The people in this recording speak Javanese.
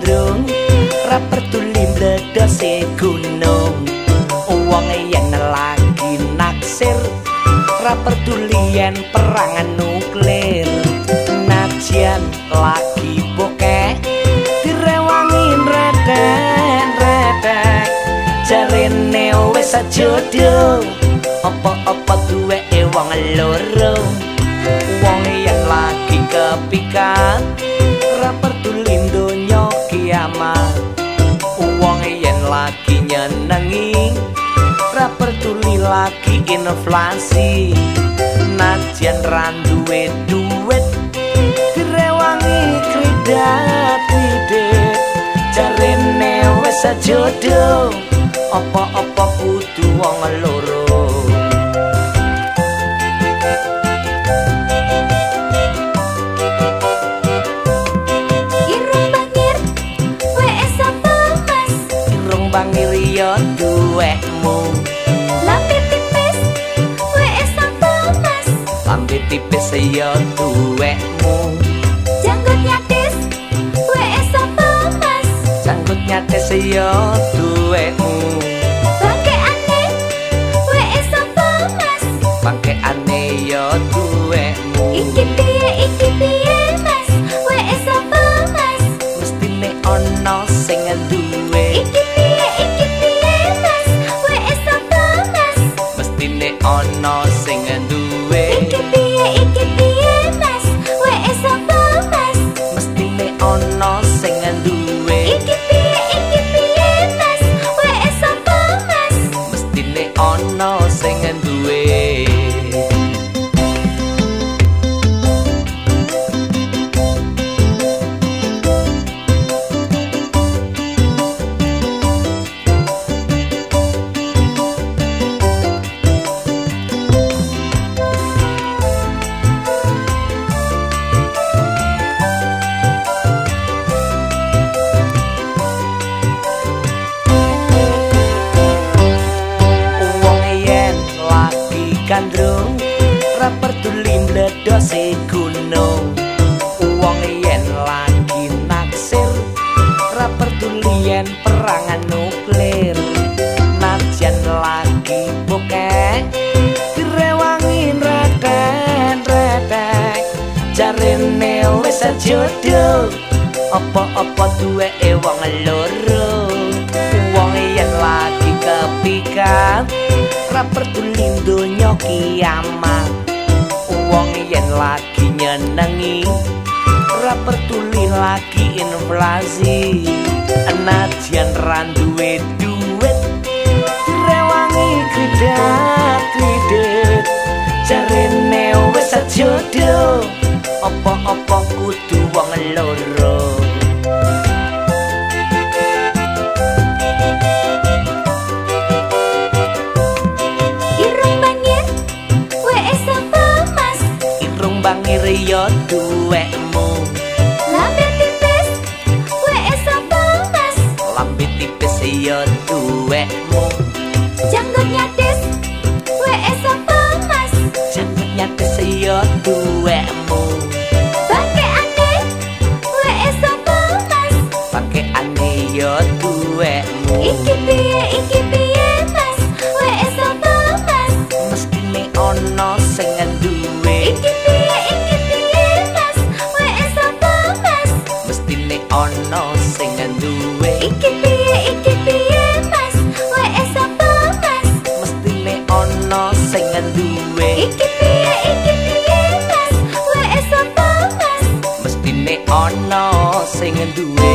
gandrung ra pertuli mledose gunung. Wong yen lagi naksir ra pertuli yen perang nuklir. Najian lagi bokeh direwangi redek redek jarene wis jodoh apa-apa duwe wong loro. Wong yen lagi kepikat lagi inflasi najan randuwe duit direwangi kridat kridet jarene wis jodoh apa-apa kudu wong loro. Bangir yo duwekmu lambe tipis yo duwekmu. Janggut nyatis wes sapa mas janggut nyatis yo duwekmu. Bangke ane wes sapa mas bangke ane yo duwekmu. Iki piye iki piye mas? Wes sapa mas mestine ono gandrung ra peduli mledose gunung. Wong yen lagi naksir ra peduli yen perang nuklir. Najan lagi bokeh direwangi redek redek jarene wis jodoh apa-apa duwe wong loro kepikat ra peduli donya kiamat. Wong yen lagi nyenengi. Ra peduli lagi inflasi. Enajan randuwe duit. Rewangi kridat kridet jarene wis jodoh apa-apa kudu wong loro yo duwekmu. Lambe tipis wes sapa mas. Lambe tipis yo duwekmu. Janggut nyatis wes sapa mas. Janggut nyatis yo duwekmu. Bangke ane wes sapa mas. Pake ane yo duwekmu. Iki piye iki piye mas? Wes sapa mas. Mestine ono iki piye iki piye mas wes sapa mas? Mestine ono sing duwe iki piye iki piye mas wes sapa mas? Mestine ono sing duwe